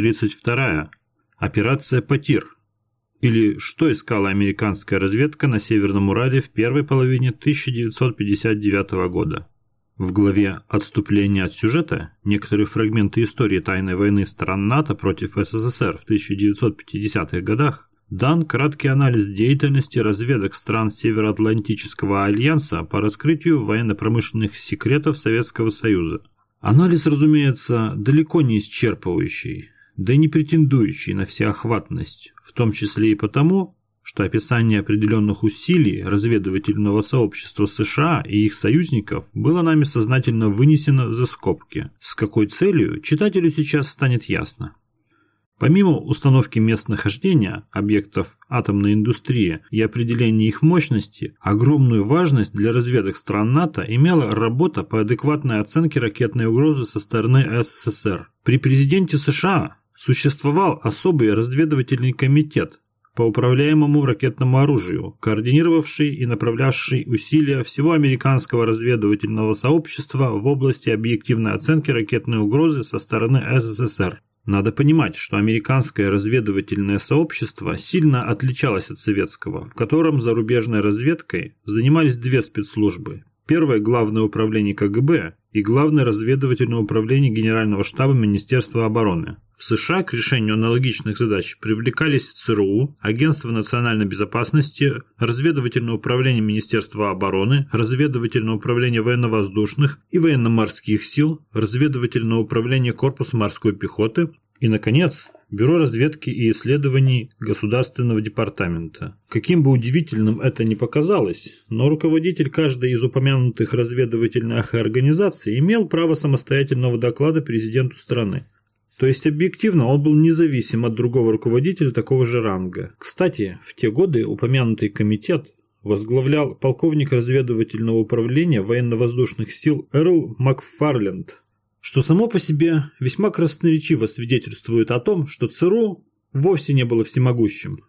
Глава 32. Операция «Потир». Или что искала американская разведка на Северном Урале в первой половине 1959 года. В главе «Отступление от сюжета» некоторые фрагменты истории тайной войны стран НАТО против СССР в 1950-х годах дан краткий анализ деятельности разведок стран Североатлантического альянса по раскрытию военно-промышленных секретов Советского Союза – Анализ, разумеется, далеко не исчерпывающий, да и не претендующий на всеохватность, в том числе и потому, что описание определенных усилий разведывательного сообщества США и их союзников было нами сознательно вынесено за скобки. С какой целью, читателю сейчас станет ясно. Помимо установки мест нахождения объектов атомной индустрии и определения их мощности, огромную важность для разведок стран НАТО имела работа по адекватной оценке ракетной угрозы со стороны СССР. При президенте США существовал особый разведывательный комитет по управляемому ракетному оружию, координировавший и направлявший усилия всего американского разведывательного сообщества в области объективной оценки ракетной угрозы со стороны СССР. Надо понимать, что американское разведывательное сообщество сильно отличалось от советского, в котором зарубежной разведкой занимались две спецслужбы. Первое – Главное управление КГБ и Главное разведывательное управление Генерального штаба Министерства обороны. В США к решению аналогичных задач привлекались ЦРУ, Агентство национальной безопасности, Разведывательное управление Министерства обороны, Разведывательное управление военно-воздушных и военно-морских сил, Разведывательное управление Корпуса морской пехоты и, наконец, Бюро разведки и исследований Государственного департамента. Каким бы удивительным это ни показалось, но руководитель каждой из упомянутых разведывательных организаций имел право самостоятельного доклада президенту страны. То есть объективно он был независим от другого руководителя такого же ранга. Кстати, в те годы упомянутый комитет возглавлял полковник разведывательного управления военно-воздушных сил Эрл Макфарленд, что само по себе весьма красноречиво свидетельствует о том, что ЦРУ вовсе не было всемогущим.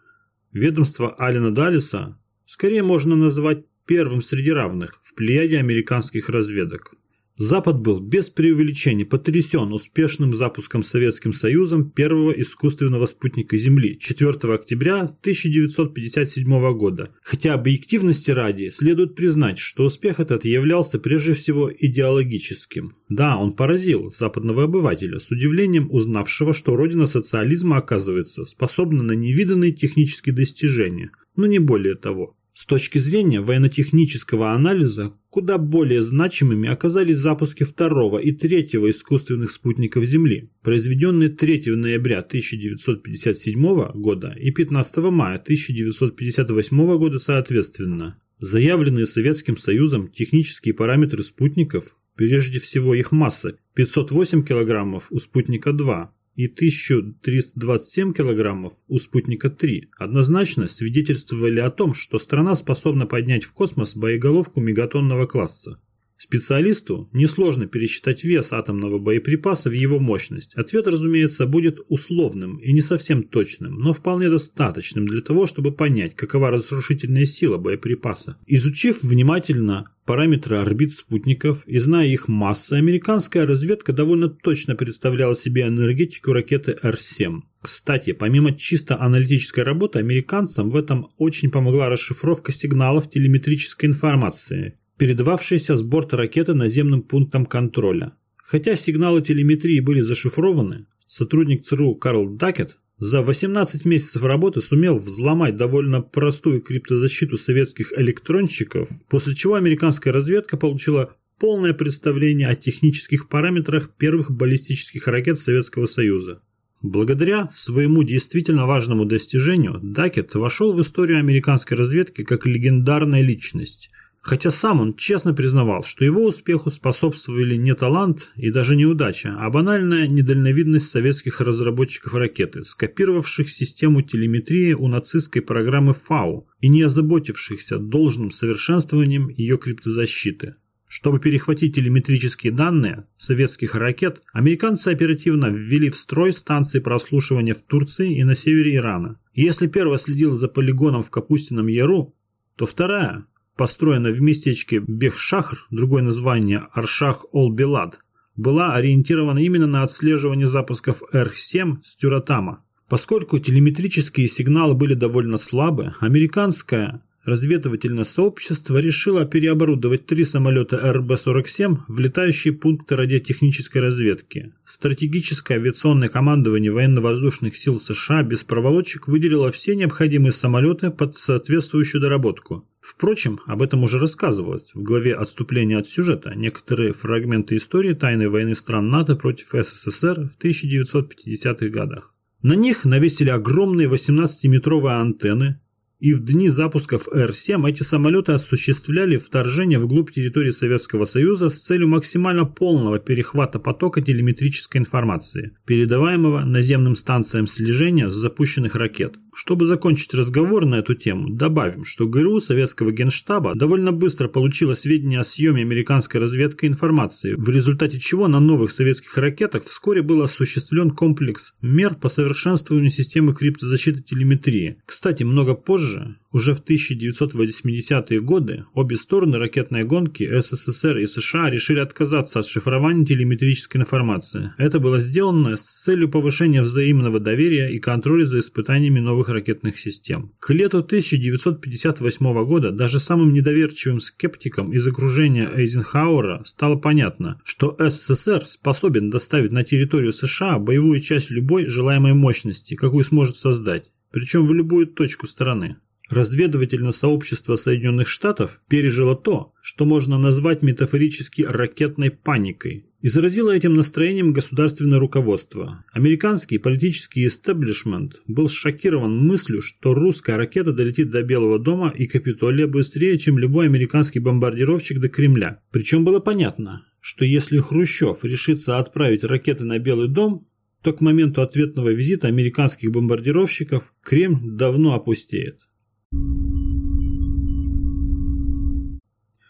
Ведомство Алина Далиса скорее можно назвать первым среди равных в плеяде американских разведок. Запад был без преувеличения потрясен успешным запуском Советским Союзом первого искусственного спутника Земли 4 октября 1957 года. Хотя объективности ради следует признать, что успех этот являлся прежде всего идеологическим. Да, он поразил западного обывателя, с удивлением узнавшего, что родина социализма оказывается способна на невиданные технические достижения, но не более того. С точки зрения военно-технического анализа, куда более значимыми оказались запуски второго и третьего искусственных спутников Земли, произведенные 3 ноября 1957 года и 15 мая 1958 года соответственно. Заявленные Советским Союзом технические параметры спутников, прежде всего их масса, 508 кг у спутника 2, и 1327 килограммов у «Спутника-3» однозначно свидетельствовали о том, что страна способна поднять в космос боеголовку мегатонного класса. Специалисту несложно пересчитать вес атомного боеприпаса в его мощность. Ответ, разумеется, будет условным и не совсем точным, но вполне достаточным для того, чтобы понять, какова разрушительная сила боеприпаса. Изучив внимательно параметры орбит спутников и зная их массы, американская разведка довольно точно представляла себе энергетику ракеты Р-7. Кстати, помимо чисто аналитической работы, американцам в этом очень помогла расшифровка сигналов телеметрической информации, передававшиеся с борта ракеты наземным пунктам контроля. Хотя сигналы телеметрии были зашифрованы, сотрудник ЦРУ Карл Дакет за 18 месяцев работы сумел взломать довольно простую криптозащиту советских электронщиков, после чего американская разведка получила полное представление о технических параметрах первых баллистических ракет Советского Союза. Благодаря своему действительно важному достижению Дакет вошел в историю американской разведки как легендарная личность – Хотя сам он честно признавал, что его успеху способствовали не талант и даже неудача, а банальная недальновидность советских разработчиков ракеты, скопировавших систему телеметрии у нацистской программы ФАУ и не озаботившихся должным совершенствованием ее криптозащиты. Чтобы перехватить телеметрические данные советских ракет, американцы оперативно ввели в строй станции прослушивания в Турции и на севере Ирана. если первая следила за полигоном в Капустином Яру, то вторая построена в местечке Бехшахр, другое название Аршах-Ол-Белад, была ориентирована именно на отслеживание запусков Р-7 с Тюратама. Поскольку телеметрические сигналы были довольно слабы, американская разведывательное сообщество решило переоборудовать три самолета РБ-47 в летающие пункты радиотехнической разведки. Стратегическое авиационное командование военно-воздушных сил США без проволочек выделило все необходимые самолеты под соответствующую доработку. Впрочем, об этом уже рассказывалось в главе «Отступление от сюжета. Некоторые фрагменты истории тайной войны стран НАТО против СССР в 1950-х годах. На них навесили огромные 18-метровые антенны, и в дни запусков Р-7 эти самолеты осуществляли вторжение вглубь территории Советского Союза с целью максимально полного перехвата потока телеметрической информации, передаваемого наземным станциям слежения с запущенных ракет. Чтобы закончить разговор на эту тему, добавим, что ГРУ Советского Генштаба довольно быстро получила сведения о съеме американской разведкой информации, в результате чего на новых советских ракетах вскоре был осуществлен комплекс мер по совершенствованию системы криптозащиты телеметрии. Кстати, много позже уже в 1980-е годы обе стороны ракетной гонки СССР и США решили отказаться от шифрования телеметрической информации. Это было сделано с целью повышения взаимного доверия и контроля за испытаниями новых ракетных систем. К лету 1958 года даже самым недоверчивым скептикам из окружения Эйзенхауэра стало понятно, что СССР способен доставить на территорию США боевую часть любой желаемой мощности, какую сможет создать, причем в любую точку страны. Разведывательное сообщество Соединенных Штатов пережило то, что можно назвать метафорически ракетной паникой. И заразило этим настроением государственное руководство. Американский политический истеблишмент был шокирован мыслью, что русская ракета долетит до Белого дома и Капитолия быстрее, чем любой американский бомбардировщик до Кремля. Причем было понятно, что если Хрущев решится отправить ракеты на Белый дом, то к моменту ответного визита американских бомбардировщиков Кремль давно опустеет.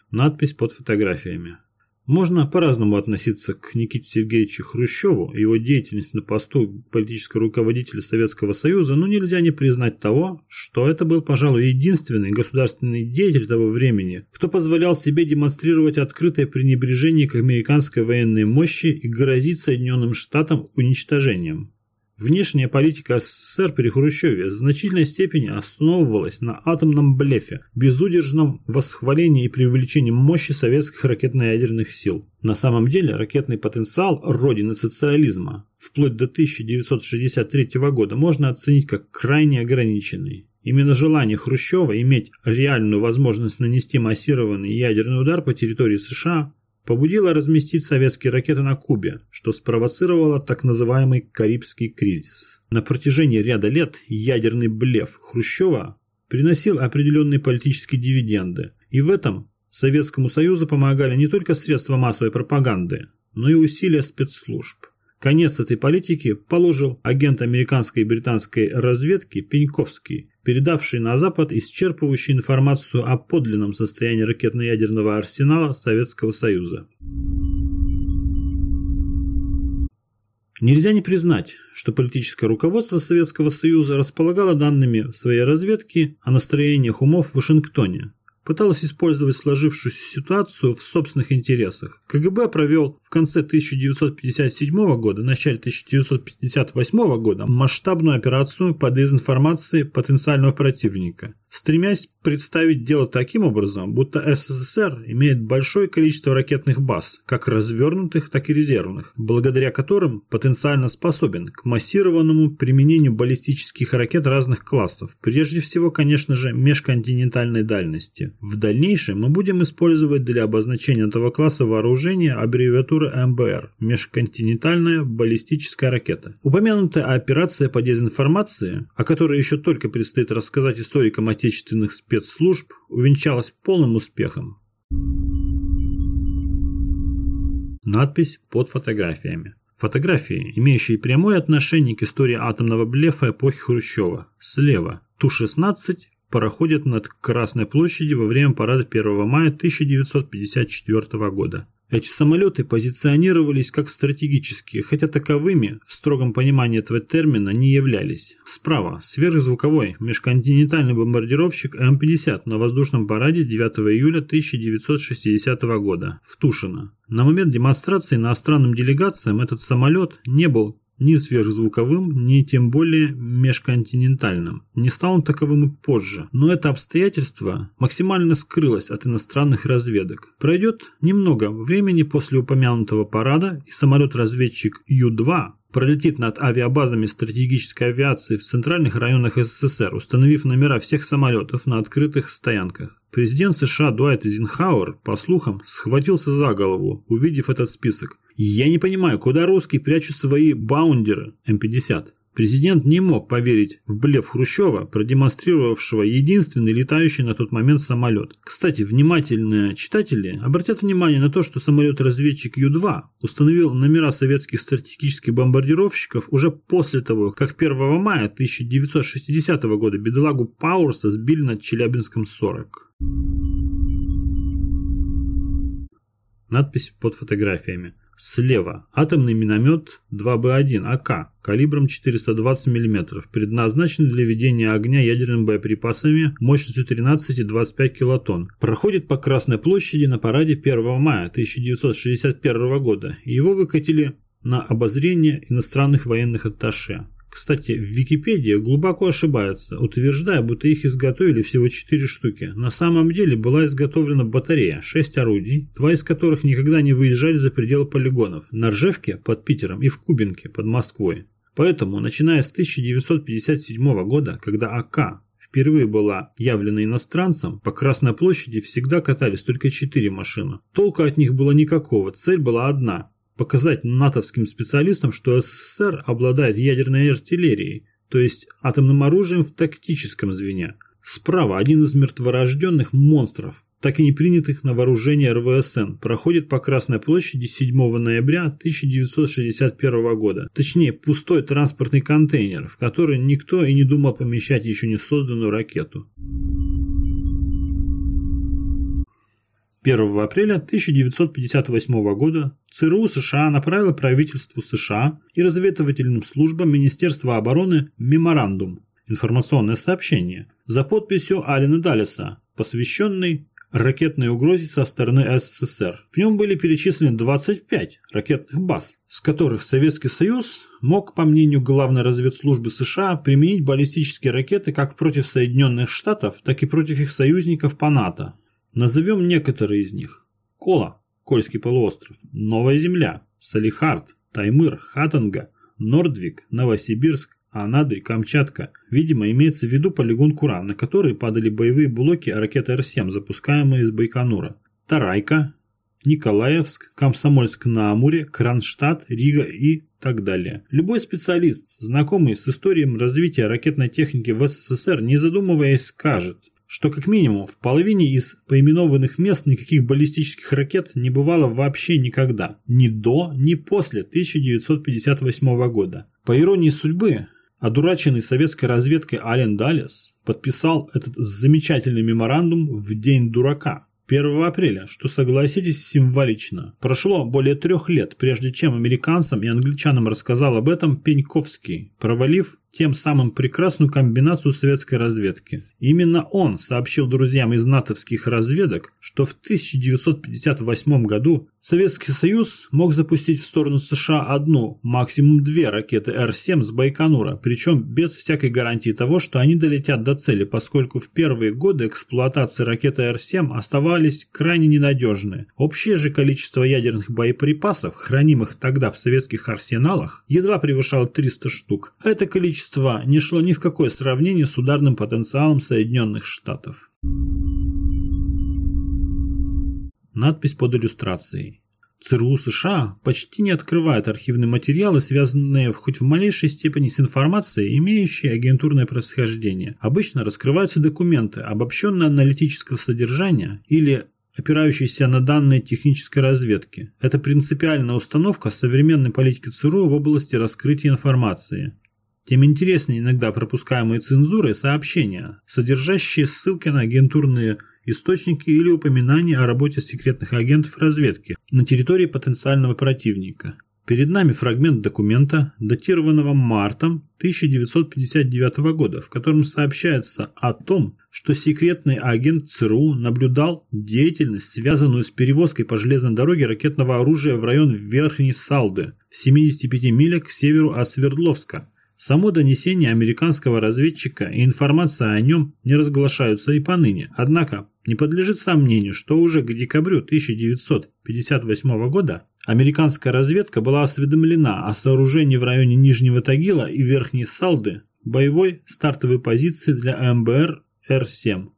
Надпись под фотографиями. Можно по-разному относиться к Никите Сергеевичу Хрущеву его деятельности на посту политического руководителя Советского Союза, но нельзя не признать того, что это был, пожалуй, единственный государственный деятель того времени, кто позволял себе демонстрировать открытое пренебрежение к американской военной мощи и грозить Соединенным Штатам уничтожением. Внешняя политика СССР при Хрущеве в значительной степени основывалась на атомном блефе, безудержном восхвалении и преувеличении мощи советских ракетно-ядерных сил. На самом деле ракетный потенциал родины социализма вплоть до 1963 года можно оценить как крайне ограниченный. Именно желание Хрущева иметь реальную возможность нанести массированный ядерный удар по территории США побудило разместить советские ракеты на Кубе, что спровоцировало так называемый Карибский кризис. На протяжении ряда лет ядерный блеф Хрущева приносил определенные политические дивиденды, и в этом Советскому Союзу помогали не только средства массовой пропаганды, но и усилия спецслужб. Конец этой политики положил агент американской и британской разведки Пеньковский, передавший на Запад исчерпывающую информацию о подлинном состоянии ракетно-ядерного арсенала Советского Союза. Нельзя не признать, что политическое руководство Советского Союза располагало данными своей разведки о настроениях умов в Вашингтоне, пыталась использовать сложившуюся ситуацию в собственных интересах. КГБ провел в конце 1957 года, начале 1958 года масштабную операцию по дезинформации потенциального противника, стремясь представить дело таким образом, будто СССР имеет большое количество ракетных баз, как развернутых, так и резервных, благодаря которым потенциально способен к массированному применению баллистических ракет разных классов, прежде всего, конечно же, межконтинентальной дальности. В дальнейшем мы будем использовать для обозначения этого класса вооружения аббревиатуры МБР – межконтинентальная баллистическая ракета. Упомянутая операция по дезинформации, о которой еще только предстоит рассказать историкам отечественных спецслужб, увенчалась полным успехом. Надпись под фотографиями. Фотографии, имеющие прямое отношение к истории атомного блефа эпохи Хрущева. Слева Ту-16 проходит над Красной площадью во время парада 1 мая 1954 года. Эти самолеты позиционировались как стратегические, хотя таковыми в строгом понимании этого термина не являлись. Справа – сверхзвуковой межконтинентальный бомбардировщик М-50 на воздушном параде 9 июля 1960 года в Тушино. На момент демонстрации иностранным делегациям этот самолет не был ни сверхзвуковым, ни тем более межконтинентальным. Не стал он таковым и позже. Но это обстоятельство максимально скрылось от иностранных разведок. Пройдет немного времени после упомянутого парада, и самолет-разведчик Ю-2 пролетит над авиабазами стратегической авиации в центральных районах СССР, установив номера всех самолетов на открытых стоянках. Президент США Дуайт Эйзенхауэр, по слухам, схватился за голову, увидев этот список. Я не понимаю, куда русские прячут свои баундеры М-50. Президент не мог поверить в блеф Хрущева, продемонстрировавшего единственный летающий на тот момент самолет. Кстати, внимательные читатели обратят внимание на то, что самолет-разведчик Ю-2 установил номера советских стратегических бомбардировщиков уже после того, как 1 мая 1960 года бедолагу Пауэрса сбили над Челябинском 40. Надпись под фотографиями. Слева атомный миномет 2Б1 АК калибром 420 мм, предназначенный для ведения огня ядерными боеприпасами мощностью 13 и 25 килотонн. Проходит по Красной площади на параде 1 мая 1961 года. Его выкатили на обозрение иностранных военных атташе. Кстати, в Википедии глубоко ошибается, утверждая, будто их изготовили всего 4 штуки. На самом деле была изготовлена батарея, 6 орудий, два из которых никогда не выезжали за пределы полигонов, на Ржевке под Питером и в Кубинке под Москвой. Поэтому, начиная с 1957 года, когда АК впервые была явлена иностранцам, по Красной площади всегда катались только 4 машины. Толка от них было никакого, цель была одна показать натовским специалистам, что СССР обладает ядерной артиллерией, то есть атомным оружием в тактическом звене. Справа один из мертворожденных монстров, так и не принятых на вооружение РВСН, проходит по Красной площади 7 ноября 1961 года. Точнее, пустой транспортный контейнер, в который никто и не думал помещать еще не созданную ракету. 1 апреля 1958 года ЦРУ США направило правительству США и разведывательным службам Министерства обороны меморандум, информационное сообщение, за подписью Алина Даллеса, посвященный ракетной угрозе со стороны СССР. В нем были перечислены 25 ракетных баз, с которых Советский Союз мог, по мнению главной разведслужбы США, применить баллистические ракеты как против Соединенных Штатов, так и против их союзников по НАТО. Назовем некоторые из них. Кола, Кольский полуостров, Новая Земля, Салихард, Таймыр, Хатанга, Нордвик, Новосибирск, Анадырь, Камчатка. Видимо, имеется в виду полигон Кура, на который падали боевые блоки ракеты Р-7, запускаемые из Байконура. Тарайка, Николаевск, Комсомольск-на-Амуре, Кронштадт, Рига и так далее. Любой специалист, знакомый с историей развития ракетной техники в СССР, не задумываясь, скажет, что как минимум в половине из поименованных мест никаких баллистических ракет не бывало вообще никогда. Ни до, ни после 1958 года. По иронии судьбы, одураченный советской разведкой Ален Далес подписал этот замечательный меморандум в День дурака, 1 апреля, что, согласитесь, символично. Прошло более трех лет, прежде чем американцам и англичанам рассказал об этом Пеньковский, провалив тем самым прекрасную комбинацию советской разведки. Именно он сообщил друзьям из натовских разведок, что в 1958 году Советский Союз мог запустить в сторону США одну, максимум две ракеты Р-7 с Байконура, причем без всякой гарантии того, что они долетят до цели, поскольку в первые годы эксплуатации ракеты Р-7 оставались крайне ненадежны. Общее же количество ядерных боеприпасов, хранимых тогда в советских арсеналах, едва превышало 300 штук. Это количество количество не шло ни в какое сравнение с ударным потенциалом Соединенных Штатов. Надпись под иллюстрацией. ЦРУ США почти не открывает архивные материалы, связанные хоть в малейшей степени с информацией, имеющей агентурное происхождение. Обычно раскрываются документы, обобщенные аналитического содержания или опирающиеся на данные технической разведки. Это принципиальная установка современной политики ЦРУ в области раскрытия информации тем интереснее иногда пропускаемые цензурой сообщения, содержащие ссылки на агентурные источники или упоминания о работе секретных агентов разведки на территории потенциального противника. Перед нами фрагмент документа, датированного мартом 1959 года, в котором сообщается о том, что секретный агент ЦРУ наблюдал деятельность, связанную с перевозкой по железной дороге ракетного оружия в район Верхней Салды, в 75 милях к северу от Свердловска. Само донесение американского разведчика и информация о нем не разглашаются и поныне, однако не подлежит сомнению, что уже к декабрю 1958 года американская разведка была осведомлена о сооружении в районе Нижнего Тагила и Верхней Салды боевой стартовой позиции для МБР Р-7.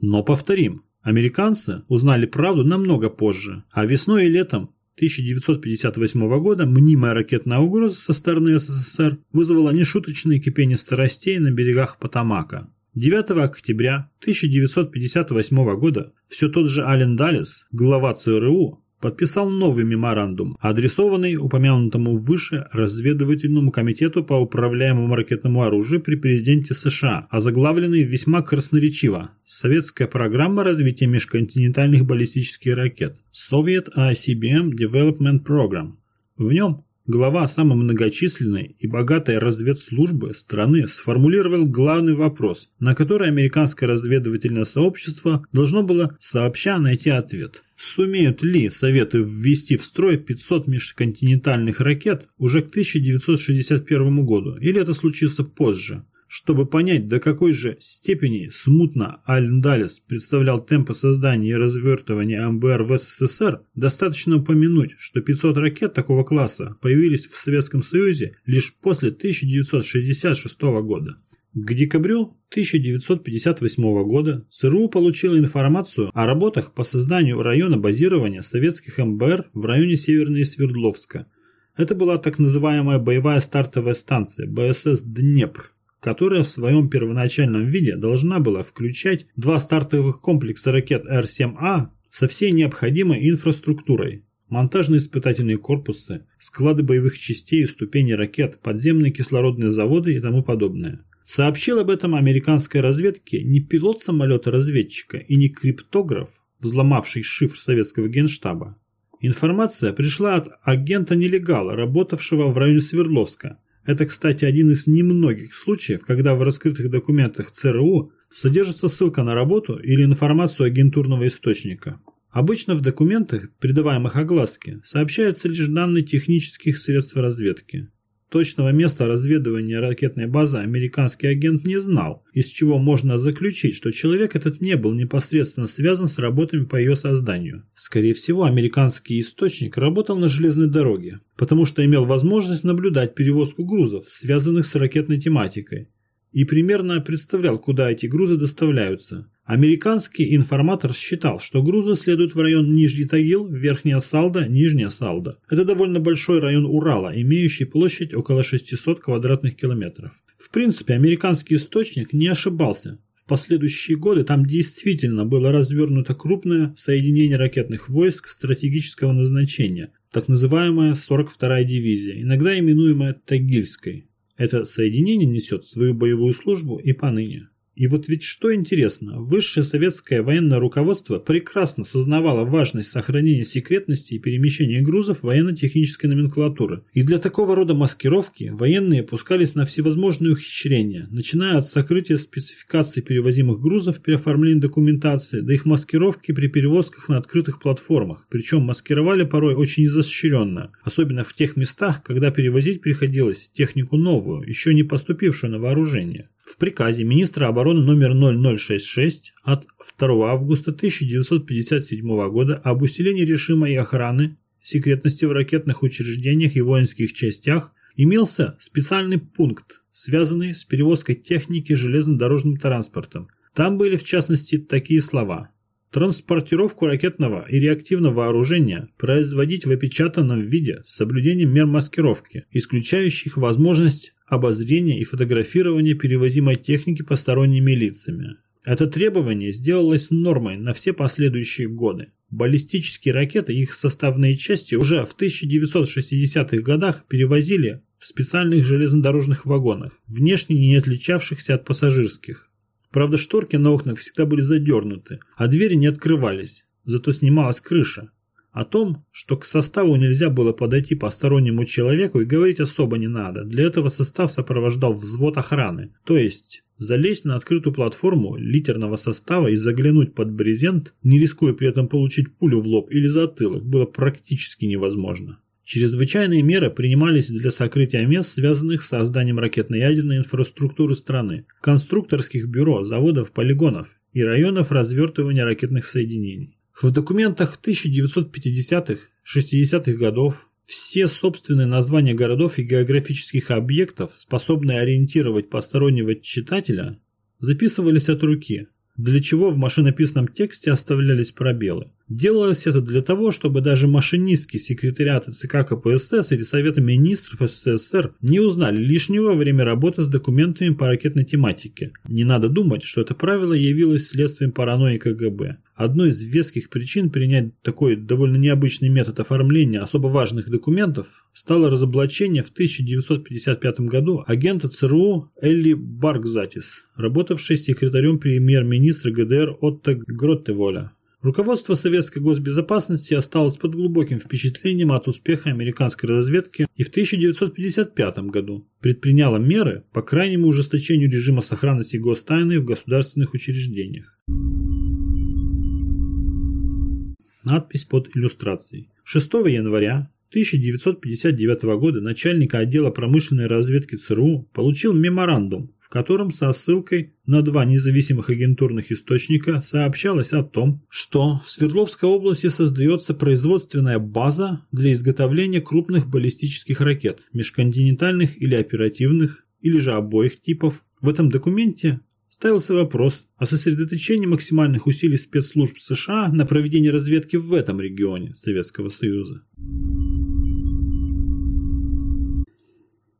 Но повторим, американцы узнали правду намного позже, а весной и летом 1958 года мнимая ракетная угроза со стороны СССР вызвала нешуточное кипение страстей на берегах Потамака. 9 октября 1958 года все тот же Ален Даллес, глава ЦРУ, подписал новый меморандум, адресованный упомянутому выше разведывательному комитету по управляемому ракетному оружию при президенте США, озаглавленный весьма красноречиво «Советская программа развития межконтинентальных баллистических ракет» Soviet ICBM Development Program. В нем глава самой многочисленной и богатой разведслужбы страны сформулировал главный вопрос, на который американское разведывательное сообщество должно было сообща найти ответ. Сумеют ли Советы ввести в строй 500 межконтинентальных ракет уже к 1961 году, или это случится позже? Чтобы понять, до какой же степени смутно Ален Даллес представлял темпы создания и развертывания МБР в СССР, достаточно упомянуть, что 500 ракет такого класса появились в Советском Союзе лишь после 1966 года. К декабрю 1958 года ЦРУ получила информацию о работах по созданию района базирования советских МБР в районе Северной Свердловска. Это была так называемая боевая стартовая станция БСС «Днепр», которая в своем первоначальном виде должна была включать два стартовых комплекса ракет Р-7А со всей необходимой инфраструктурой монтажные испытательные корпусы, склады боевых частей и ступени ракет, подземные кислородные заводы и тому подобное. Сообщил об этом американской разведке не пилот самолета-разведчика и не криптограф, взломавший шифр советского генштаба. Информация пришла от агента-нелегала, работавшего в районе Свердловска. Это, кстати, один из немногих случаев, когда в раскрытых документах ЦРУ содержится ссылка на работу или информацию агентурного источника. Обычно в документах, придаваемых огласке, сообщаются лишь данные технических средств разведки. Точного места разведывания ракетной базы американский агент не знал, из чего можно заключить, что человек этот не был непосредственно связан с работами по ее созданию. Скорее всего, американский источник работал на железной дороге, потому что имел возможность наблюдать перевозку грузов, связанных с ракетной тематикой, и примерно представлял, куда эти грузы доставляются. Американский информатор считал, что грузы следуют в район Нижний Тагил, Верхняя Салда, Нижняя Салда. Это довольно большой район Урала, имеющий площадь около 600 квадратных километров. В принципе, американский источник не ошибался. В последующие годы там действительно было развернуто крупное соединение ракетных войск стратегического назначения, так называемая 42-я дивизия, иногда именуемая Тагильской. Это соединение несет свою боевую службу и поныне. И вот ведь что интересно, высшее советское военное руководство прекрасно сознавало важность сохранения секретности и перемещения грузов военно-технической номенклатуры. И для такого рода маскировки военные пускались на всевозможные ухищрения, начиная от сокрытия спецификаций перевозимых грузов при оформлении документации, до их маскировки при перевозках на открытых платформах, причем маскировали порой очень изощренно, особенно в тех местах, когда перевозить приходилось технику новую, еще не поступившую на вооружение. В приказе министра обороны номер 0066 от 2 августа 1957 года об усилении режима и охраны секретности в ракетных учреждениях и воинских частях имелся специальный пункт, связанный с перевозкой техники железнодорожным транспортом. Там были в частности такие слова Транспортировку ракетного и реактивного вооружения производить в опечатанном виде с соблюдением мер маскировки, исключающих возможность обозрения и фотографирования перевозимой техники посторонними лицами. Это требование сделалось нормой на все последующие годы. Баллистические ракеты и их составные части уже в 1960-х годах перевозили в специальных железнодорожных вагонах, внешне не отличавшихся от пассажирских. Правда, шторки на окнах всегда были задернуты, а двери не открывались, зато снималась крыша. О том, что к составу нельзя было подойти постороннему человеку и говорить особо не надо. Для этого состав сопровождал взвод охраны. То есть залезть на открытую платформу литерного состава и заглянуть под брезент, не рискуя при этом получить пулю в лоб или затылок, было практически невозможно. Чрезвычайные меры принимались для сокрытия мест, связанных с созданием ракетно-ядерной инфраструктуры страны, конструкторских бюро, заводов, полигонов и районов развертывания ракетных соединений. В документах 1950-60-х годов все собственные названия городов и географических объектов, способные ориентировать постороннего читателя, записывались от руки, для чего в машинописном тексте оставлялись пробелы. Делалось это для того, чтобы даже машинистки секретариата ЦК КПСС или Совета министров СССР не узнали лишнего во время работы с документами по ракетной тематике. Не надо думать, что это правило явилось следствием паранойи КГБ. Одной из веских причин принять такой довольно необычный метод оформления особо важных документов стало разоблачение в 1955 году агента ЦРУ Элли Баргзатис, работавшей секретарем премьер-министра ГДР Отто Гроттеволя. Руководство советской госбезопасности осталось под глубоким впечатлением от успеха американской разведки и в 1955 году предприняло меры по крайнему ужесточению режима сохранности гостайны в государственных учреждениях. Надпись под иллюстрацией. 6 января 1959 года начальника отдела промышленной разведки ЦРУ получил меморандум котором со ссылкой на два независимых агентурных источника сообщалось о том, что в Свердловской области создается производственная база для изготовления крупных баллистических ракет, межконтинентальных или оперативных, или же обоих типов. В этом документе ставился вопрос о сосредоточении максимальных усилий спецслужб США на проведение разведки в этом регионе Советского Союза.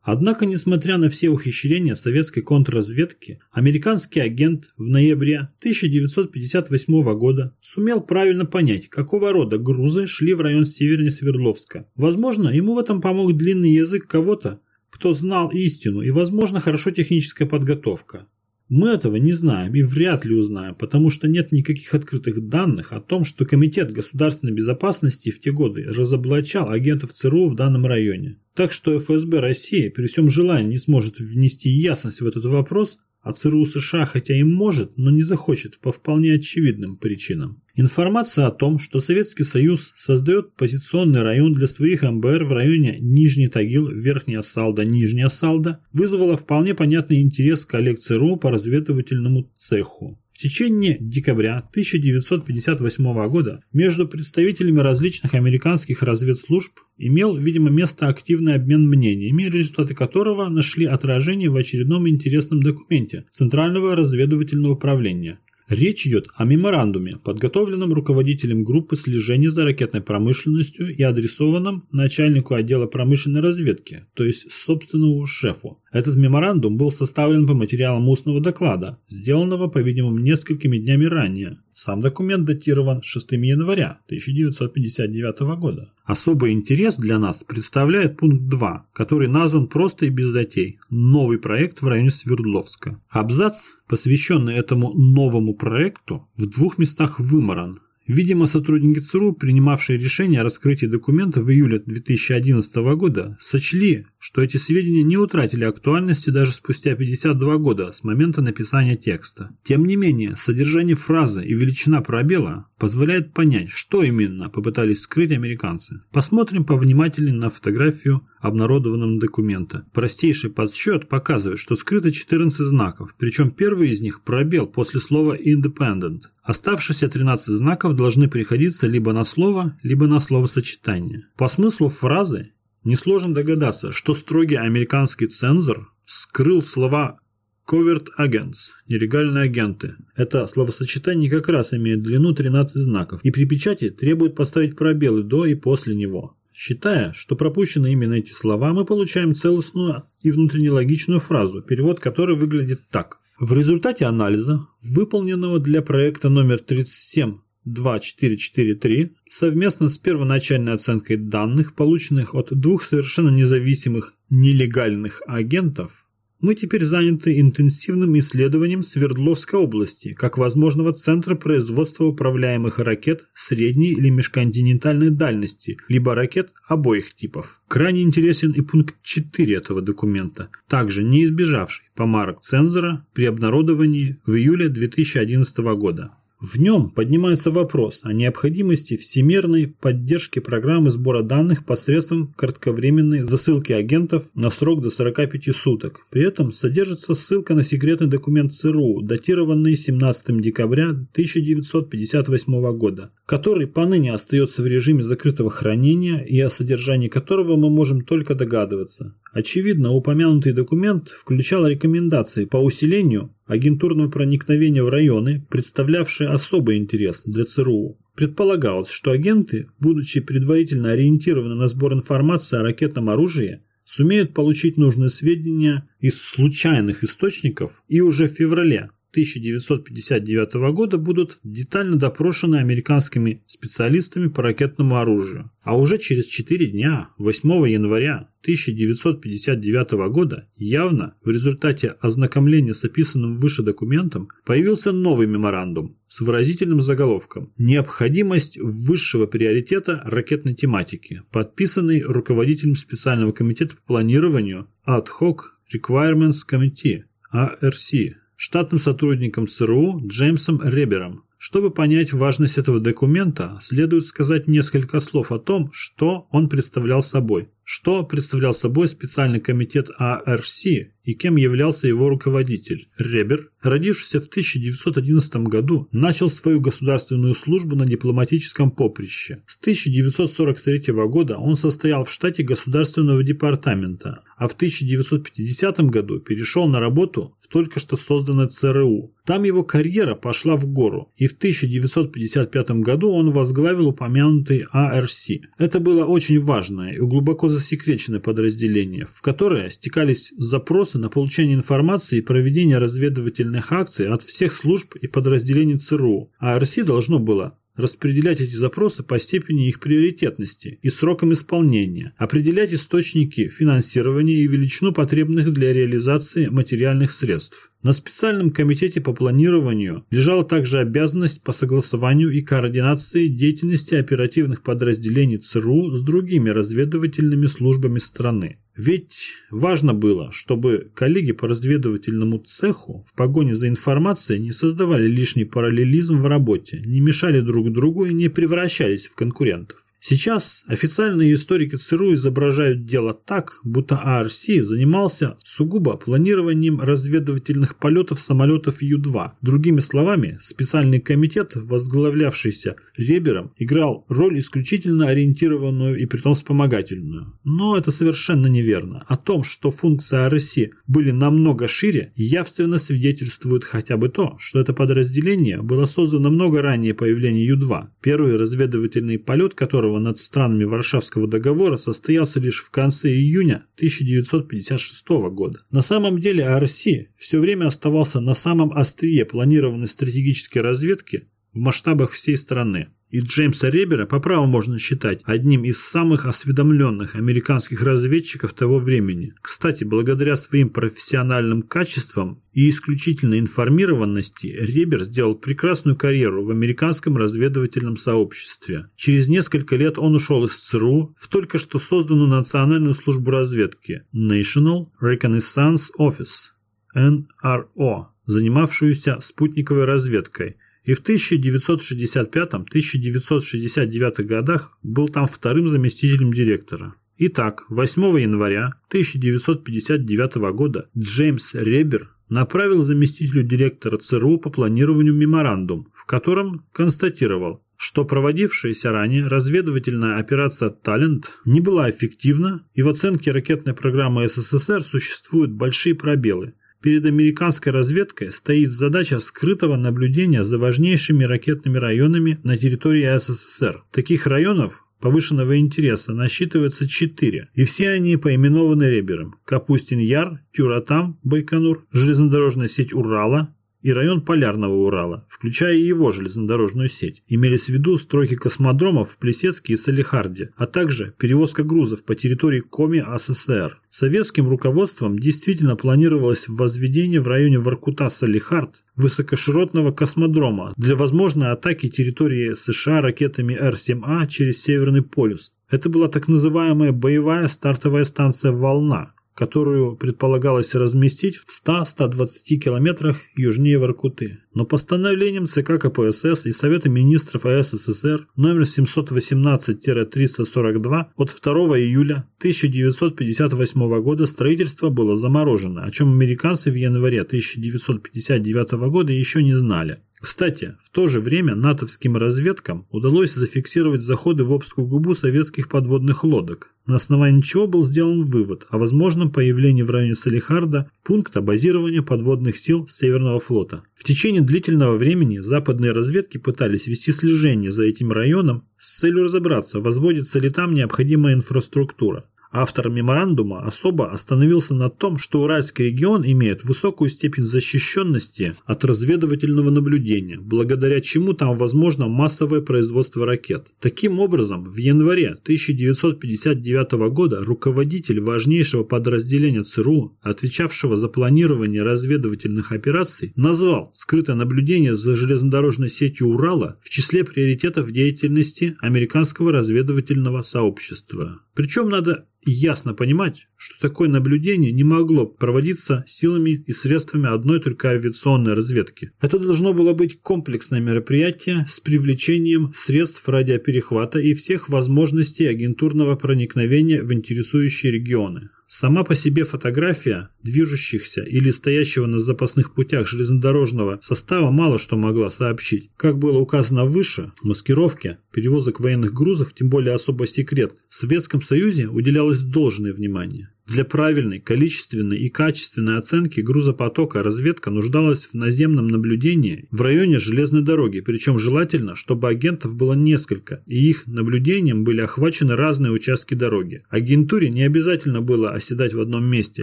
Однако, несмотря на все ухищрения советской контрразведки, американский агент в ноябре 1958 года сумел правильно понять, какого рода грузы шли в район севернее Свердловска. Возможно, ему в этом помог длинный язык кого-то, кто знал истину и, возможно, хорошо техническая подготовка. Мы этого не знаем и вряд ли узнаем, потому что нет никаких открытых данных о том, что Комитет государственной безопасности в те годы разоблачал агентов ЦРУ в данном районе. Так что ФСБ России при всем желании не сможет внести ясность в этот вопрос, а ЦРУ США хотя и может, но не захочет по вполне очевидным причинам. Информация о том, что Советский Союз создает позиционный район для своих МБР в районе Нижний Тагил, Верхняя Салда, Нижняя Салда, вызвала вполне понятный интерес коллег ЦРУ по разведывательному цеху. Течение декабря 1958 года между представителями различных американских разведслужб имел, видимо, место активный обмен мнениями, результаты которого нашли отражение в очередном интересном документе Центрального разведывательного управления – Речь идет о меморандуме, подготовленном руководителем группы слежения за ракетной промышленностью и адресованном начальнику отдела промышленной разведки, то есть собственному шефу. Этот меморандум был составлен по материалам устного доклада, сделанного, по-видимому, несколькими днями ранее. Сам документ датирован 6 января 1959 года. Особый интерес для нас представляет пункт 2, который назван просто и без затей «Новый проект в районе Свердловска». Абзац, посвященный этому новому проекту, в двух местах выморан, Видимо, сотрудники ЦРУ, принимавшие решение о раскрытии документов в июле 2011 года, сочли, что эти сведения не утратили актуальности даже спустя 52 года с момента написания текста. Тем не менее, содержание фразы и величина пробела позволяет понять, что именно попытались скрыть американцы. Посмотрим повнимательнее на фотографию обнародованного документа. Простейший подсчет показывает, что скрыто 14 знаков, причем первый из них пробел после слова independent. Оставшиеся 13 знаков должны приходиться либо на слово, либо на словосочетание. По смыслу фразы несложно догадаться, что строгий американский цензор скрыл слова Covert Agents – нелегальные агенты. Это словосочетание как раз имеет длину 13 знаков и при печати требует поставить пробелы до и после него. Считая, что пропущены именно эти слова, мы получаем целостную и внутренне логичную фразу, перевод которой выглядит так. В результате анализа, выполненного для проекта номер 37 2443 совместно с первоначальной оценкой данных, полученных от двух совершенно независимых нелегальных агентов, мы теперь заняты интенсивным исследованием Свердловской области как возможного центра производства управляемых ракет средней или межконтинентальной дальности, либо ракет обоих типов. Крайне интересен и пункт 4 этого документа, также не избежавший помарок цензора при обнародовании в июле 2011 года. В нем поднимается вопрос о необходимости всемирной поддержки программы сбора данных посредством кратковременной засылки агентов на срок до 45 суток. При этом содержится ссылка на секретный документ ЦРУ, датированный 17 декабря 1958 года, который поныне остается в режиме закрытого хранения и о содержании которого мы можем только догадываться. Очевидно, упомянутый документ включал рекомендации по усилению агентурного проникновения в районы, представлявшие особый интерес для ЦРУ. Предполагалось, что агенты, будучи предварительно ориентированы на сбор информации о ракетном оружии, сумеют получить нужные сведения из случайных источников и уже в феврале 1959 года будут детально допрошены американскими специалистами по ракетному оружию. А уже через 4 дня, 8 января 1959 года, явно в результате ознакомления с описанным выше документом, появился новый меморандум с выразительным заголовком «Необходимость высшего приоритета ракетной тематики», подписанный руководителем специального комитета по планированию Ad Hoc Requirements Committee, ARC, штатным сотрудником ЦРУ Джеймсом Ребером. Чтобы понять важность этого документа, следует сказать несколько слов о том, что он представлял собой. Что представлял собой специальный комитет АРС и кем являлся его руководитель. Ребер, родившийся в 1911 году, начал свою государственную службу на дипломатическом поприще. С 1943 года он состоял в штате Государственного департамента, а в 1950 году перешел на работу в только что созданной ЦРУ. Там его карьера пошла в гору, и в 1955 году он возглавил упомянутый АРС. Это было очень важное и глубоко засекреченное подразделение, в которое стекались запросы на получение информации и проведение разведывательных акций от всех служб и подразделений ЦРУ. АРС должно было распределять эти запросы по степени их приоритетности и срокам исполнения, определять источники финансирования и величину потребных для реализации материальных средств. На специальном комитете по планированию лежала также обязанность по согласованию и координации деятельности оперативных подразделений ЦРУ с другими разведывательными службами страны. Ведь важно было, чтобы коллеги по разведывательному цеху в погоне за информацией не создавали лишний параллелизм в работе, не мешали друг другу и не превращались в конкурентов. Сейчас официальные историки ЦРУ изображают дело так, будто АРС занимался сугубо планированием разведывательных полетов самолетов Ю-2. Другими словами, специальный комитет, возглавлявшийся Ребером, играл роль исключительно ориентированную и притом вспомогательную. Но это совершенно неверно. О том, что функции АРС были намного шире, явственно свидетельствует хотя бы то, что это подразделение было создано много ранее появления Ю-2. Первый разведывательный полет которого которого над странами Варшавского договора состоялся лишь в конце июня 1956 года. На самом деле АРС все время оставался на самом острие планированной стратегической разведки в масштабах всей страны и Джеймса Ребера по праву можно считать одним из самых осведомленных американских разведчиков того времени. Кстати, благодаря своим профессиональным качествам и исключительной информированности Ребер сделал прекрасную карьеру в американском разведывательном сообществе. Через несколько лет он ушел из ЦРУ в только что созданную Национальную службу разведки National Reconnaissance Office NRO, занимавшуюся спутниковой разведкой – и в 1965-1969 годах был там вторым заместителем директора. Итак, 8 января 1959 года Джеймс Ребер направил заместителю директора ЦРУ по планированию меморандум, в котором констатировал, что проводившаяся ранее разведывательная операция «Талент» не была эффективна и в оценке ракетной программы СССР существуют большие пробелы – Перед американской разведкой стоит задача скрытого наблюдения за важнейшими ракетными районами на территории СССР. Таких районов повышенного интереса насчитывается четыре, и все они поименованы Ребером. Капустин-Яр, Тюратам, Байконур, железнодорожная сеть Урала и район Полярного Урала, включая его железнодорожную сеть. Имелись в виду стройки космодромов в Плесецке и Салихарде, а также перевозка грузов по территории Коми АССР. Советским руководством действительно планировалось возведение в районе Воркута-Салихард высокоширотного космодрома для возможной атаки территории США ракетами Р-7А через Северный полюс. Это была так называемая боевая стартовая станция «Волна», которую предполагалось разместить в 100-120 километрах южнее Воркуты. Но постановлением ЦК КПСС и Совета министров СССР номер 718-342 от 2 июля 1958 года строительство было заморожено, о чем американцы в январе 1959 года еще не знали. Кстати, в то же время натовским разведкам удалось зафиксировать заходы в Обскую губу советских подводных лодок, на основании чего был сделан вывод о возможном появлении в районе Салихарда пункта базирования подводных сил Северного флота. В течение длительного времени западные разведки пытались вести слежение за этим районом с целью разобраться, возводится ли там необходимая инфраструктура. Автор меморандума особо остановился на том, что Уральский регион имеет высокую степень защищенности от разведывательного наблюдения, благодаря чему там возможно массовое производство ракет. Таким образом, в январе 1959 года руководитель важнейшего подразделения ЦРУ, отвечавшего за планирование разведывательных операций, назвал скрытое наблюдение за железнодорожной сетью Урала в числе приоритетов деятельности американского разведывательного сообщества. Причем надо ясно понимать, что такое наблюдение не могло проводиться силами и средствами одной только авиационной разведки. Это должно было быть комплексное мероприятие с привлечением средств радиоперехвата и всех возможностей агентурного проникновения в интересующие регионы. Сама по себе фотография движущихся или стоящего на запасных путях железнодорожного состава мало что могла сообщить. Как было указано выше, маскировке перевозок военных грузов, тем более особо секрет, в Советском Союзе уделялось должное внимание. Для правильной, количественной и качественной оценки грузопотока разведка нуждалась в наземном наблюдении в районе железной дороги, причем желательно, чтобы агентов было несколько, и их наблюдением были охвачены разные участки дороги. Агентуре не обязательно было оседать в одном месте,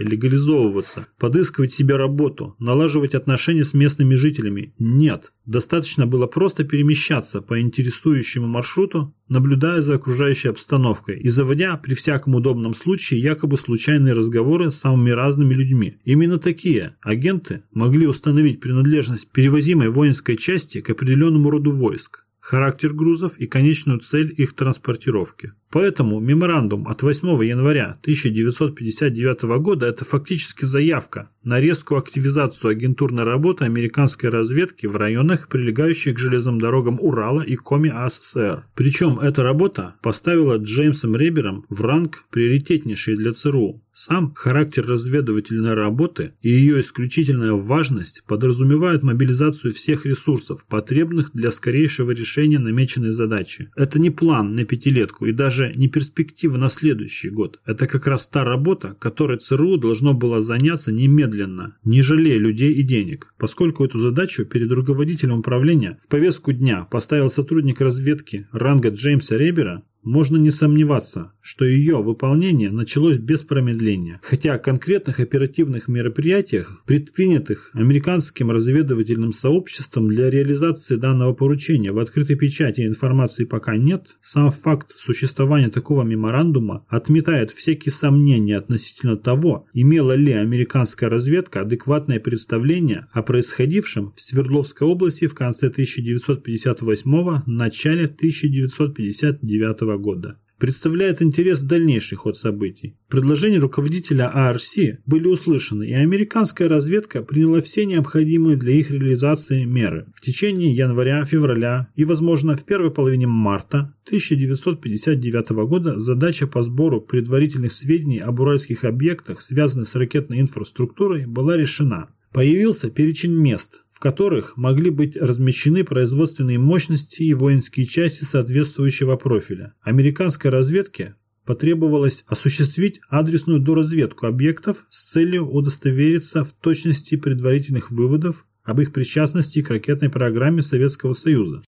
легализовываться, подыскивать себе работу, налаживать отношения с местными жителями. Нет, достаточно было просто перемещаться по интересующему маршруту, наблюдая за окружающей обстановкой и заводя при всяком удобном случае якобы случайные разговоры с самыми разными людьми. Именно такие агенты могли установить принадлежность перевозимой воинской части к определенному роду войск характер грузов и конечную цель их транспортировки. Поэтому меморандум от 8 января 1959 года – это фактически заявка на резкую активизацию агентурной работы американской разведки в районах, прилегающих к железным дорогам Урала и Коми АССР. Причем эта работа поставила Джеймсом Ребером в ранг приоритетнейший для ЦРУ. Сам характер разведывательной работы и ее исключительная важность подразумевают мобилизацию всех ресурсов, потребных для скорейшего решения намеченной задачи. Это не план на пятилетку и даже не перспектива на следующий год. Это как раз та работа, которой ЦРУ должно было заняться немедленно, не жалея людей и денег, поскольку эту задачу перед руководителем управления в повестку дня поставил сотрудник разведки ранга Джеймса Ребера, можно не сомневаться, что ее выполнение началось без промедления, хотя о конкретных оперативных мероприятиях, предпринятых американским разведывательным сообществом для реализации данного поручения в открытой печати информации пока нет, сам факт существования такого меморандума отметает всякие сомнения относительно того, имела ли американская разведка адекватное представление о происходившем в Свердловской области в конце 1958 начале 1959 года представляет интерес дальнейший ход событий. Предложения руководителя АРС были услышаны, и американская разведка приняла все необходимые для их реализации меры. В течение января, февраля и, возможно, в первой половине марта 1959 года задача по сбору предварительных сведений об уральских объектах, связанных с ракетной инфраструктурой, была решена. Появился перечень мест, которых могли быть размещены производственные мощности и воинские части соответствующего профиля. Американской разведке потребовалось осуществить адресную доразведку объектов с целью удостовериться в точности предварительных выводов об их причастности к ракетной программе Советского Союза.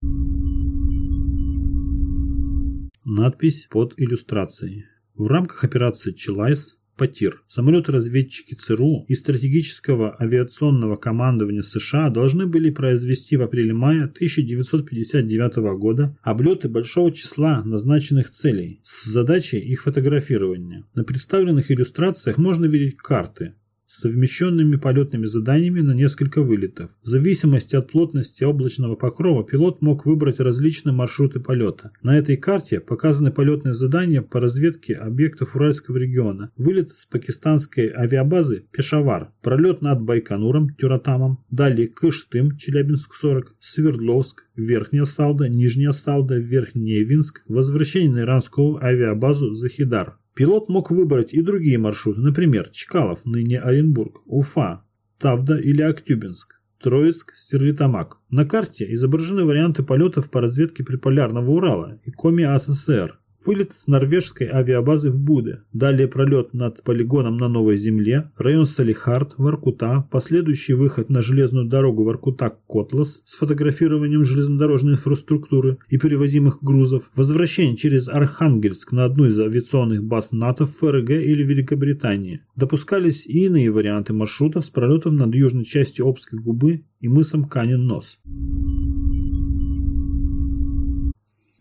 Надпись под иллюстрацией. В рамках операции «Челайс» ПАТИР. Самолеты-разведчики ЦРУ и стратегического авиационного командования США должны были произвести в апреле-мае 1959 года облеты большого числа назначенных целей с задачей их фотографирования. На представленных иллюстрациях можно видеть карты, с совмещенными полетными заданиями на несколько вылетов. В зависимости от плотности облачного покрова пилот мог выбрать различные маршруты полета. На этой карте показаны полетные задания по разведке объектов Уральского региона. Вылет с пакистанской авиабазы Пешавар, пролет над Байконуром, Тюратамом, далее Кыштым, Челябинск-40, Свердловск, Верхняя Салда, Нижняя Салда, Верхневинск, возвращение на иранскую авиабазу Захидар. Пилот мог выбрать и другие маршруты, например, Чкалов, ныне Оренбург, Уфа, Тавда или Актюбинск, Троицк, Стерлитамак. На карте изображены варианты полетов по разведке приполярного Урала и Коми АССР. Вылет с норвежской авиабазы в Буде, далее пролет над полигоном на Новой Земле, район Салихард, Воркута, последующий выход на железную дорогу Воркута-Котлас с фотографированием железнодорожной инфраструктуры и перевозимых грузов, возвращение через Архангельск на одну из авиационных баз НАТО в ФРГ или Великобритании. Допускались и иные варианты маршрутов с пролетом над южной частью Обской губы и мысом Канин-Нос.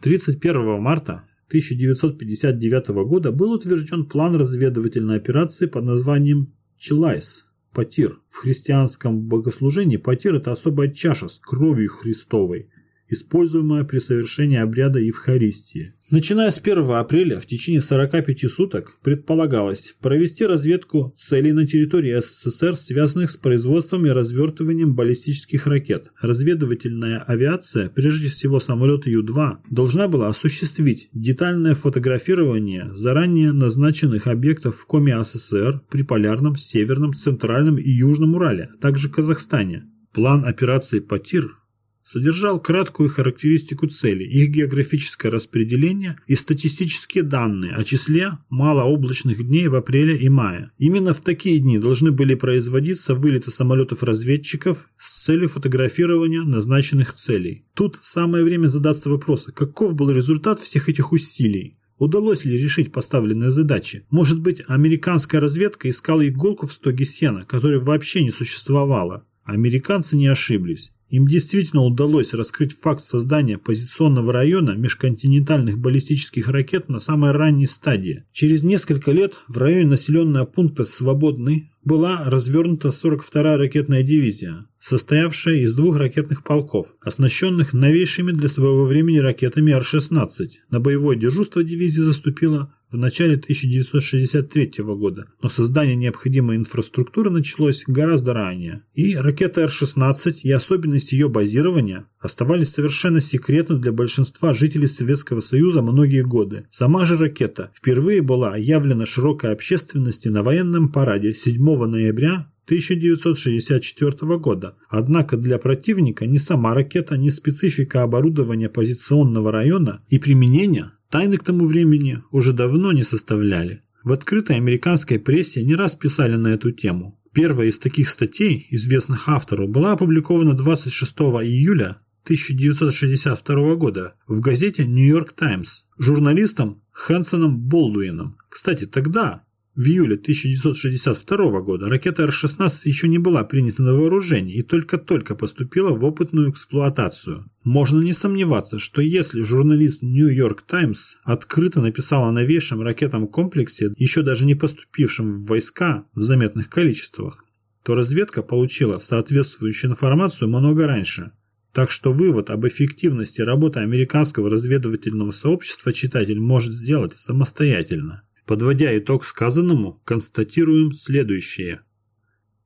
31 марта 1959 года был утвержден план разведывательной операции под названием «Челайс» – «Патир». В христианском богослужении патир – это особая чаша с кровью Христовой – используемая при совершении обряда Евхаристии. Начиная с 1 апреля в течение 45 суток предполагалось провести разведку целей на территории СССР, связанных с производством и развертыванием баллистических ракет. Разведывательная авиация, прежде всего самолеты Ю-2, должна была осуществить детальное фотографирование заранее назначенных объектов в Коме СССР, Приполярном, Северном, Центральном и Южном Урале, а также Казахстане. План операции «Потир» содержал краткую характеристику целей, их географическое распределение и статистические данные о числе малооблачных дней в апреле и мае. Именно в такие дни должны были производиться вылеты самолетов-разведчиков с целью фотографирования назначенных целей. Тут самое время задаться вопросом, каков был результат всех этих усилий? Удалось ли решить поставленные задачи? Может быть, американская разведка искала иголку в стоге сена, которой вообще не существовало? Американцы не ошиблись. Им действительно удалось раскрыть факт создания позиционного района межконтинентальных баллистических ракет на самой ранней стадии. Через несколько лет в районе населенного пункта Свободный была развернута 42-я ракетная дивизия, состоявшая из двух ракетных полков, оснащенных новейшими для своего времени ракетами Р-16. На боевое дежурство дивизии заступила в начале 1963 года, но создание необходимой инфраструктуры началось гораздо ранее. И ракета Р-16 и особенности ее базирования оставались совершенно секретны для большинства жителей Советского Союза многие годы. Сама же ракета впервые была явлена широкой общественности на военном параде 7 ноября 1964 года. Однако для противника ни сама ракета, ни специфика оборудования позиционного района и применения Тайны к тому времени уже давно не составляли. В открытой американской прессе не раз писали на эту тему. Первая из таких статей, известных автору, была опубликована 26 июля 1962 года в газете New York Times журналистом Хэнсоном Болдуином. Кстати, тогда в июле 1962 года ракета Р-16 еще не была принята на вооружение и только-только поступила в опытную эксплуатацию. Можно не сомневаться, что если журналист New York Times открыто написал о новейшем ракетном комплексе, еще даже не поступившем в войска в заметных количествах, то разведка получила соответствующую информацию много раньше. Так что вывод об эффективности работы американского разведывательного сообщества читатель может сделать самостоятельно. Подводя итог сказанному, констатируем следующее.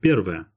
Первое.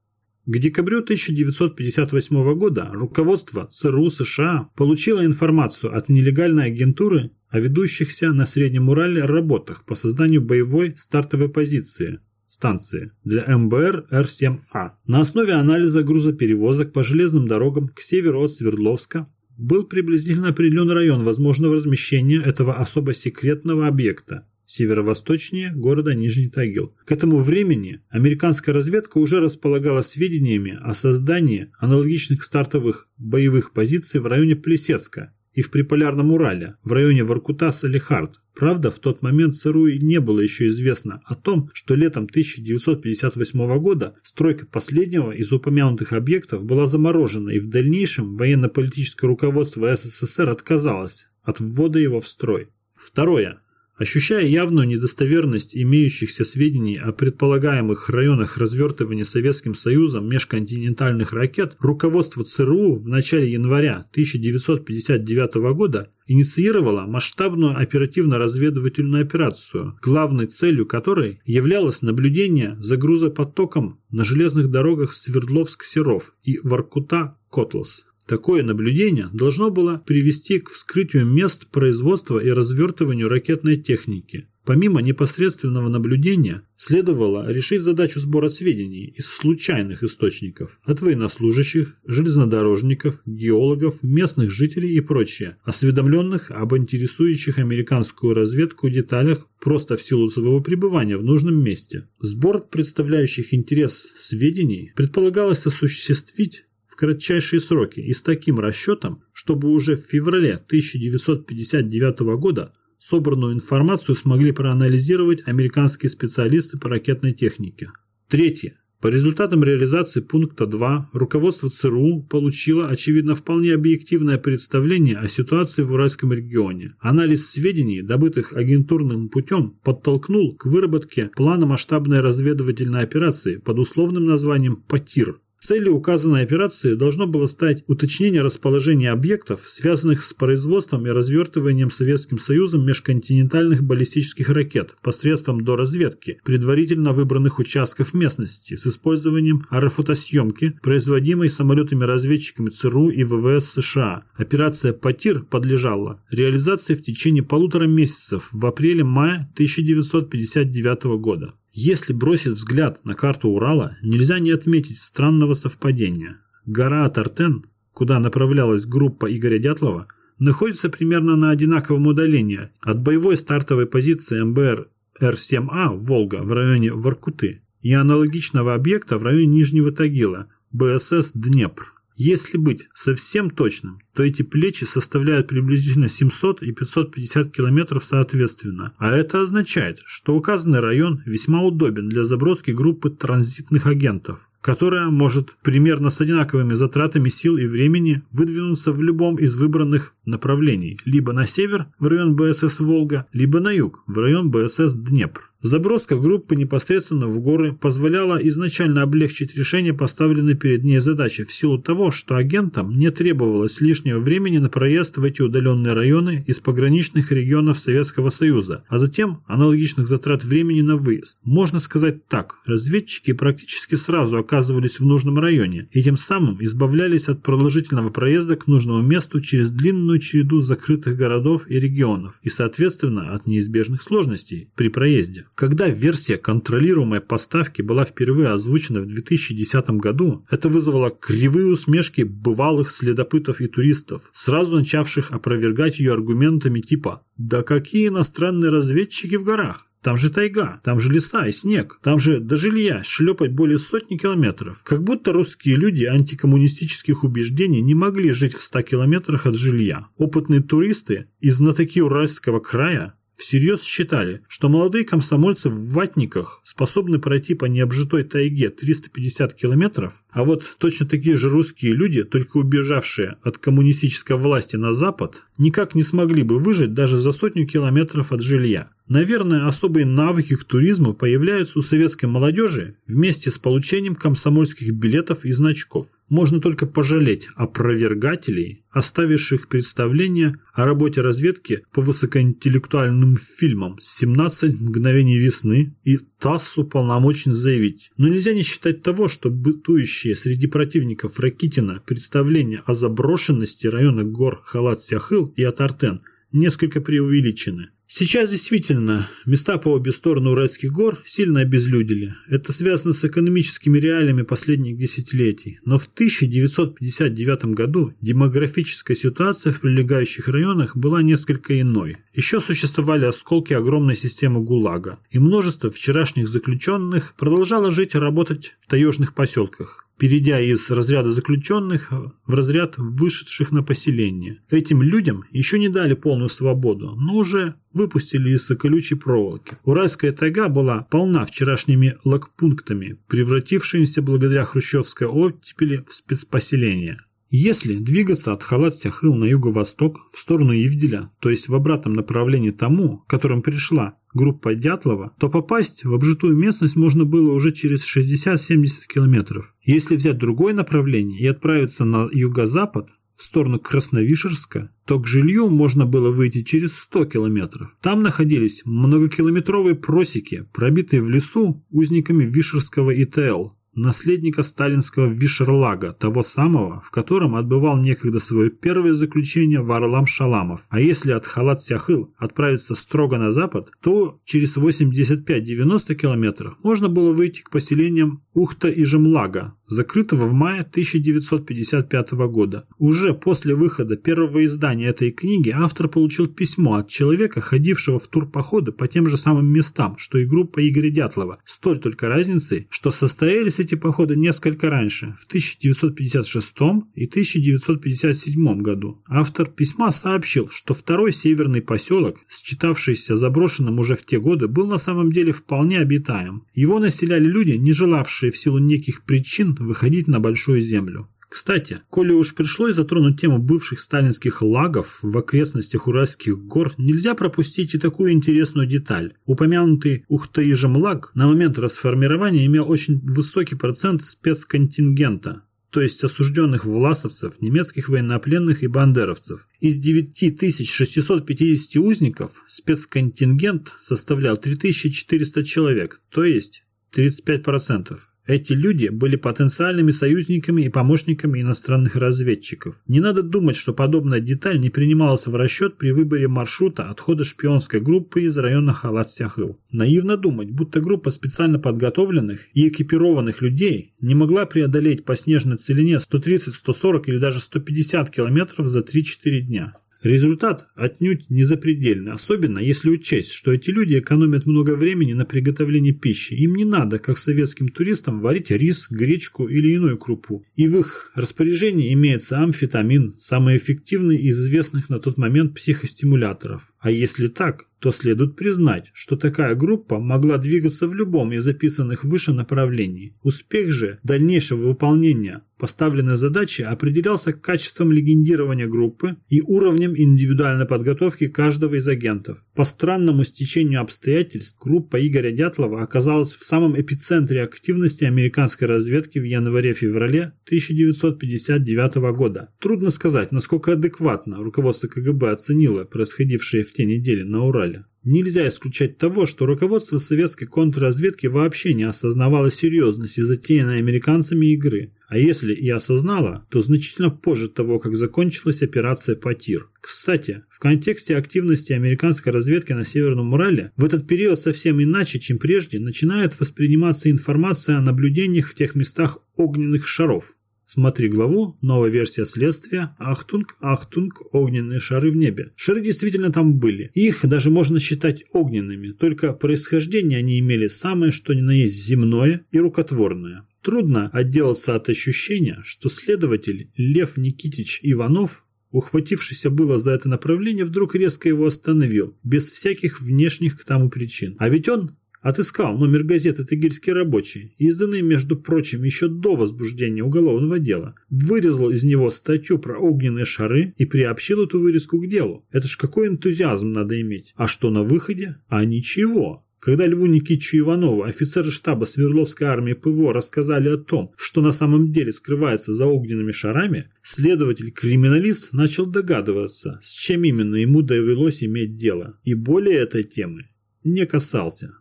К декабрю 1958 года руководство ЦРУ США получило информацию от нелегальной агентуры о ведущихся на Среднем Урале работах по созданию боевой стартовой позиции станции для МБР Р-7А. На основе анализа грузоперевозок по железным дорогам к северу от Свердловска был приблизительно определен район возможного размещения этого особо секретного объекта северо-восточнее города Нижний Тагил. К этому времени американская разведка уже располагала сведениями о создании аналогичных стартовых боевых позиций в районе Плесецка и в приполярном Урале, в районе Воркута-Салихард. Правда, в тот момент ЦРУ не было еще известно о том, что летом 1958 года стройка последнего из упомянутых объектов была заморожена и в дальнейшем военно-политическое руководство СССР отказалось от ввода его в строй. Второе. Ощущая явную недостоверность имеющихся сведений о предполагаемых районах развертывания Советским Союзом межконтинентальных ракет, руководство ЦРУ в начале января 1959 года инициировало масштабную оперативно-разведывательную операцию, главной целью которой являлось наблюдение за грузопотоком на железных дорогах Свердловск-Серов и Воркута-Котлас. Такое наблюдение должно было привести к вскрытию мест производства и развертыванию ракетной техники. Помимо непосредственного наблюдения, следовало решить задачу сбора сведений из случайных источников от военнослужащих, железнодорожников, геологов, местных жителей и прочее, осведомленных об интересующих американскую разведку деталях просто в силу своего пребывания в нужном месте. Сбор представляющих интерес сведений предполагалось осуществить кратчайшие сроки и с таким расчетом, чтобы уже в феврале 1959 года собранную информацию смогли проанализировать американские специалисты по ракетной технике. Третье. По результатам реализации пункта 2 руководство ЦРУ получило, очевидно, вполне объективное представление о ситуации в Уральском регионе. Анализ сведений, добытых агентурным путем, подтолкнул к выработке плана масштабной разведывательной операции под условным названием «ПАТИР» Целью указанной операции должно было стать уточнение расположения объектов, связанных с производством и развертыванием Советским Союзом межконтинентальных баллистических ракет посредством доразведки предварительно выбранных участков местности с использованием аэрофотосъемки, производимой самолетами-разведчиками ЦРУ и ВВС США. Операция «Потир» подлежала реализации в течение полутора месяцев в апреле-мае 1959 года. Если бросить взгляд на карту Урала, нельзя не отметить странного совпадения. Гора Тартен, куда направлялась группа Игоря Дятлова, находится примерно на одинаковом удалении от боевой стартовой позиции МБР Р-7А «Волга» в районе Воркуты и аналогичного объекта в районе Нижнего Тагила БСС «Днепр». Если быть совсем точным, то эти плечи составляют приблизительно 700 и 550 километров соответственно, а это означает, что указанный район весьма удобен для заброски группы транзитных агентов, которая может примерно с одинаковыми затратами сил и времени выдвинуться в любом из выбранных направлений, либо на север в район БСС Волга, либо на юг в район БСС Днепр. Заброска группы непосредственно в горы позволяла изначально облегчить решение поставленной перед ней задачи в силу того, что агентам не требовалось лишнего времени на проезд в эти удаленные районы из пограничных регионов Советского Союза, а затем аналогичных затрат времени на выезд. Можно сказать так, разведчики практически сразу оказывались в нужном районе и тем самым избавлялись от продолжительного проезда к нужному месту через длинную череду закрытых городов и регионов и, соответственно, от неизбежных сложностей при проезде. Когда версия контролируемой поставки была впервые озвучена в 2010 году, это вызвало кривые усмешки бывалых следопытов и туристов, сразу начавших опровергать ее аргументами типа «Да какие иностранные разведчики в горах? Там же тайга, там же леса и снег, там же до жилья шлепать более сотни километров. Как будто русские люди антикоммунистических убеждений не могли жить в 100 километрах от жилья. Опытные туристы из знатоки Уральского края всерьез считали, что молодые комсомольцы в ватниках способны пройти по необжитой тайге 350 километров, а вот точно такие же русские люди, только убежавшие от коммунистической власти на запад, никак не смогли бы выжить даже за сотню километров от жилья. Наверное, особые навыки к туризму появляются у советской молодежи вместе с получением комсомольских билетов и значков. Можно только пожалеть опровергателей, оставивших представление о работе разведки по высокоинтеллектуальным фильмам «17 мгновений весны» и ТАСС уполномочен заявить. Но нельзя не считать того, что бытующие среди противников Ракитина представления о заброшенности района гор Халат-Сяхыл и Атартен несколько преувеличены. Сейчас действительно места по обе стороны Уральских гор сильно обезлюдили. Это связано с экономическими реалиями последних десятилетий. Но в 1959 году демографическая ситуация в прилегающих районах была несколько иной. Еще существовали осколки огромной системы ГУЛАГа, и множество вчерашних заключенных продолжало жить и работать в таежных поселках перейдя из разряда заключенных в разряд вышедших на поселение. Этим людям еще не дали полную свободу, но уже выпустили из колючей проволоки. Уральская тайга была полна вчерашними лагпунктами, превратившимися благодаря хрущевской оттепели в спецпоселение. Если двигаться от Халат-Сяхыл на юго-восток в сторону Ивделя, то есть в обратном направлении тому, которым пришла группа Дятлова, то попасть в обжитую местность можно было уже через 60-70 километров. Если взять другое направление и отправиться на юго-запад, в сторону Красновишерска, то к жилью можно было выйти через 100 километров. Там находились многокилометровые просеки, пробитые в лесу узниками Вишерского ИТЛ, наследника сталинского Вишерлага, того самого, в котором отбывал некогда свое первое заключение Варлам Шаламов. А если от Халат-Сяхыл отправиться строго на запад, то через 85-90 километров можно было выйти к поселениям Ухта и Жемлага, закрытого в мае 1955 года. Уже после выхода первого издания этой книги автор получил письмо от человека, ходившего в турпоходы по тем же самым местам, что и группа Игоря Дятлова, столь только разницей, что состоялись эти походы несколько раньше, в 1956 и 1957 году. Автор письма сообщил, что второй северный поселок, считавшийся заброшенным уже в те годы, был на самом деле вполне обитаем. Его населяли люди, не желавшие в силу неких причин выходить на большую землю. Кстати, коли уж пришлось затронуть тему бывших сталинских лагов в окрестностях Уральских гор, нельзя пропустить и такую интересную деталь. Упомянутый Ухтаижем лаг на момент расформирования имел очень высокий процент спецконтингента, то есть осужденных власовцев, немецких военнопленных и бандеровцев. Из 9650 узников спецконтингент составлял 3400 человек, то есть 35%. Эти люди были потенциальными союзниками и помощниками иностранных разведчиков. Не надо думать, что подобная деталь не принималась в расчет при выборе маршрута отхода шпионской группы из района Халат-Сяхыл. Наивно думать, будто группа специально подготовленных и экипированных людей не могла преодолеть по снежной целине 130, 140 или даже 150 километров за 3-4 дня. Результат отнюдь не запредельный, особенно если учесть, что эти люди экономят много времени на приготовлении пищи. Им не надо, как советским туристам, варить рис, гречку или иную крупу. И в их распоряжении имеется амфетамин, самый эффективный из известных на тот момент психостимуляторов. А если так, то следует признать, что такая группа могла двигаться в любом из записанных выше направлений. Успех же дальнейшего выполнения поставленной задачи определялся качеством легендирования группы и уровнем индивидуальной подготовки каждого из агентов. По странному стечению обстоятельств группа Игоря Дятлова оказалась в самом эпицентре активности американской разведки в январе-феврале 1959 года. Трудно сказать, насколько адекватно руководство КГБ оценило происходившее в те недели на Урале. Нельзя исключать того, что руководство советской контрразведки вообще не осознавало серьезности затеянной американцами игры, а если и осознало, то значительно позже того, как закончилась операция «Потир». Кстати, в контексте активности американской разведки на Северном Урале в этот период совсем иначе, чем прежде, начинает восприниматься информация о наблюдениях в тех местах огненных шаров, Смотри главу «Новая версия следствия. Achtung, Achtung, огненные шары в небе». Шары действительно там были. Их даже можно считать огненными, только происхождение они имели самое что ни на есть земное и рукотворное. Трудно отделаться от ощущения, что следователь Лев Никитич Иванов Ухватившийся было за это направление, вдруг резко его остановил, без всяких внешних к тому причин. А ведь он Отыскал номер газеты «Тагильский рабочий», изданный, между прочим, еще до возбуждения уголовного дела. Вырезал из него статью про огненные шары и приобщил эту вырезку к делу. Это ж какой энтузиазм надо иметь. А что на выходе? А ничего. Когда Льву Никитичу Иванову, офицеры штаба Свердловской армии ПВО, рассказали о том, что на самом деле скрывается за огненными шарами, следователь-криминалист начал догадываться, с чем именно ему довелось иметь дело. И более этой темы не касался.